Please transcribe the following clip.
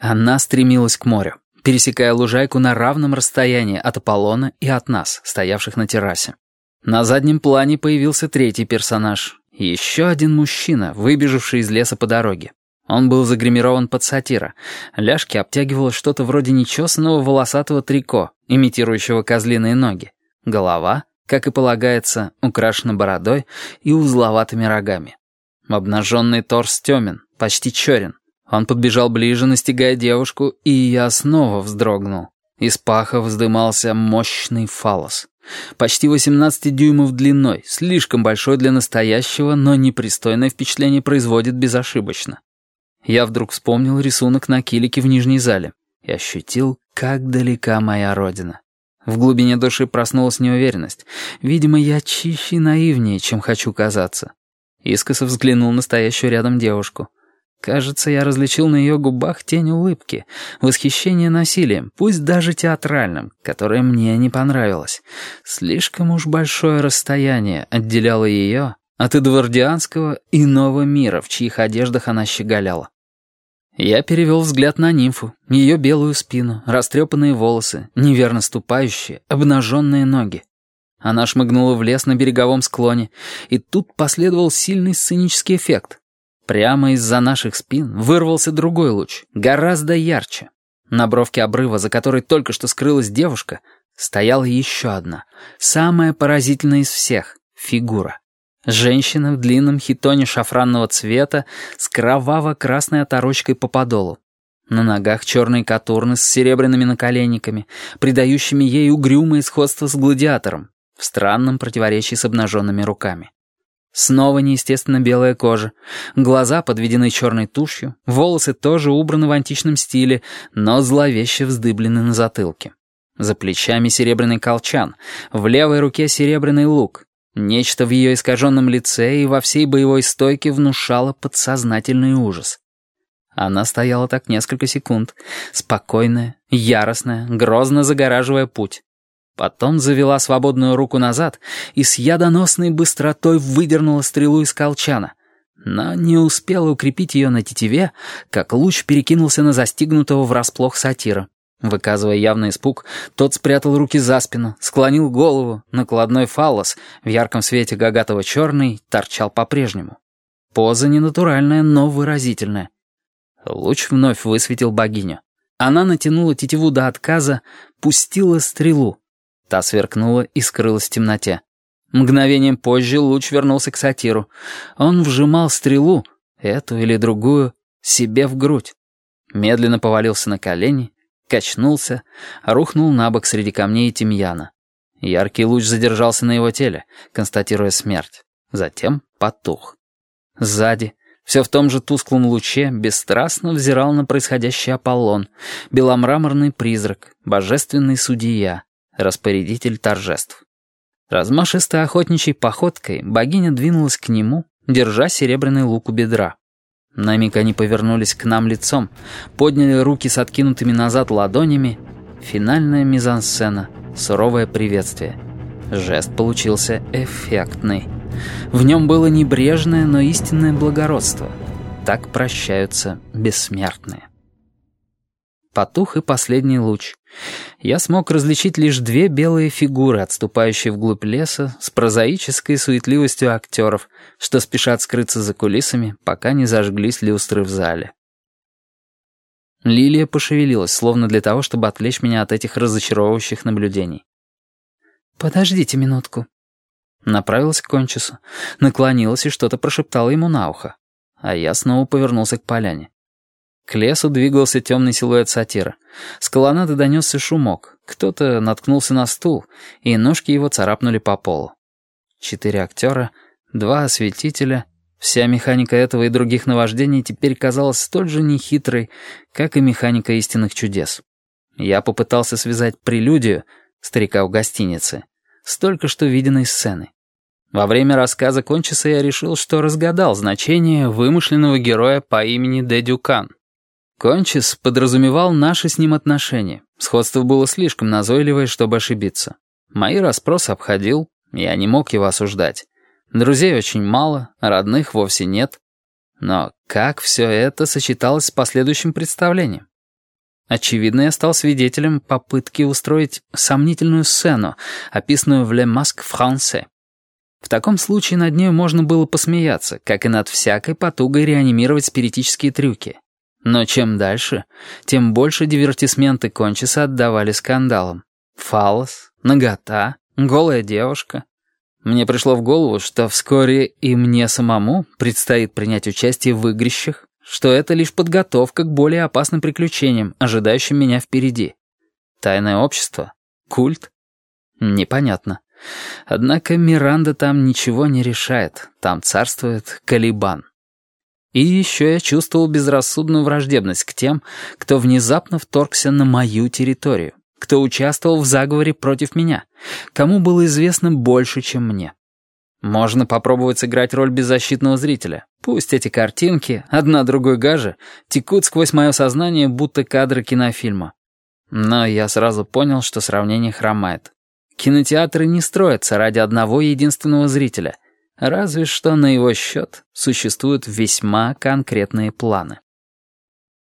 Она стремилась к морю, пересекая лужайку на равном расстоянии от Аполлона и от нас, стоявших на террасе. На заднем плане появился третий персонаж. Еще один мужчина, выбежавший из леса по дороге. Он был загримирован под сатира. Ляжки обтягивало что-то вроде нечесанного волосатого трико, имитирующего козлиные ноги. Голова, как и полагается, украшена бородой и узловатыми рогами. Обнаженный торс темен, почти черен. Он подбежал ближе, настигая девушку, и я снова вздрогнул. Из паха вздымался мощный фалос. Почти 18 дюймов длиной, слишком большой для настоящего, но непристойное впечатление производит безошибочно. Я вдруг вспомнил рисунок на килике в нижней зале и ощутил, как далека моя родина. В глубине души проснулась неуверенность. Видимо, я чище и наивнее, чем хочу казаться. Искоса взглянул на стоящую рядом девушку. Кажется, я различил на ее губах тень улыбки, восхищение насилием, пусть даже театральным, которое мне не понравилось. Слишком уж большое расстояние отделяло ее от эдвардианского иного мира, в чьих одеждах она щеголяла. Я перевел взгляд на нимфу, ее белую спину, растрепанные волосы, неверно ступающие, обнаженные ноги. Она шмыгнула в лес на береговом склоне, и тут последовал сильный сценический эффект. Прямо из-за наших спин вырвался другой луч, гораздо ярче. На бровке обрыва, за которой только что скрылась девушка, стояла еще одна, самая поразительная из всех — фигура. Женщина в длинном хитоне шафранного цвета с кроваво-красной оторочкой по подолу. На ногах черные катурны с серебряными наколенниками, придающими ей угрюмое сходство с гладиатором, в странном противоречии с обнаженными руками. Снова неестественно белая кожа, глаза подведены черной тушью, волосы тоже убраны в античном стиле, но зловеще вздыблены на затылке. За плечами серебряный колчан, в левой руке серебряный лук. Нечто в ее искаженном лице и во всей боевой стойке внушало подсознательный ужас. Она стояла так несколько секунд, спокойная, яростная, грозно загораживая путь. Потом завела свободную руку назад и с ядоносной быстротой выдернула стрелу из колчана. Но не успела укрепить ее на тетиве, как луч перекинулся на застигнутого врасплох сатира. Выказывая явный испуг, тот спрятал руки за спину, склонил голову, накладной фаллос, в ярком свете гагатого черный, торчал по-прежнему. Поза ненатуральная, но выразительная. Луч вновь высветил богиню. Она натянула тетиву до отказа, пустила стрелу. Та сверкнула и скрылась в темноте. Мгновением позже луч вернулся к сатиру. Он вжимал стрелу, эту или другую, себе в грудь. Медленно повалился на колени, качнулся, рухнул на бок среди камней и тимьяна. Яркий луч задержался на его теле, констатируя смерть. Затем потух. Сзади, все в том же тусклом луче, бесстрастно взирал на происходящий Аполлон, беломраморный призрак, божественный судья, распорядитель торжеств. Размашистой охотничьей походкой богиня двинулась к нему, держа серебряный лук у бедра. На миг они повернулись к нам лицом, подняли руки с откинутыми назад ладонями. Финальная мизансцена, суровое приветствие. Жест получился эффектный. В нем было небрежное, но истинное благородство. Так прощаются бессмертные. Потух и последний луч. Я смог различить лишь две белые фигуры, отступающие вглубь леса, с прозаической суетливостью актеров, что спешат скрыться за кулисами, пока не зажглись люстры в зале. Лилия пошевелилась, словно для того, чтобы отвлечь меня от этих разочаровывающих наблюдений. «Подождите минутку». Направилась к кончису, наклонилась и что-то прошептала ему на ухо. А я снова повернулся к поляне. К лесу двигался темный силуэт сатира. С колоннады донесся шумок. Кто-то наткнулся на стул, и ножки его царапнули по полу. Четыре актера, два осветителя. Вся механика этого и других наваждений теперь казалась столь же нехитрой, как и механика истинных чудес. Я попытался связать прелюдию, старика в гостинице, с только что виденной сцены. Во время рассказа Кончиса я решил, что разгадал значение вымышленного героя по имени Дедюкан. Кончис подразумевал наши с ним отношения. Сходство было слишком назойливое, чтобы ошибиться. Мои расспросы обходил, я не мог его осуждать. Друзей очень мало, родных вовсе нет. Но как все это сочеталось с последующим представлением? Очевидно, я стал свидетелем попытки устроить сомнительную сцену, описанную в «Le Masque Français». В таком случае над ней можно было посмеяться, как и над всякой потугой реанимировать спиритические трюки. Но чем дальше, тем больше дивертисменты Кончиса отдавали скандалам. Фалос, нагота, голая девушка. Мне пришло в голову, что вскоре и мне самому предстоит принять участие в игрищах, что это лишь подготовка к более опасным приключениям, ожидающим меня впереди. Тайное общество? Культ? Непонятно. Однако Миранда там ничего не решает, там царствует Калибан. И еще я чувствовал безрассудную враждебность к тем, кто внезапно вторгся на мою территорию, кто участвовал в заговоре против меня, кому было известно больше, чем мне. Можно попробовать сыграть роль беззащитного зрителя. Пусть эти картинки, одна другой гаже, текут сквозь мое сознание, будто кадры кинофильма. Но я сразу понял, что сравнение хромает. Кинотеатры не строятся ради одного единственного зрителя, разве что на его счет существуют весьма конкретные планы.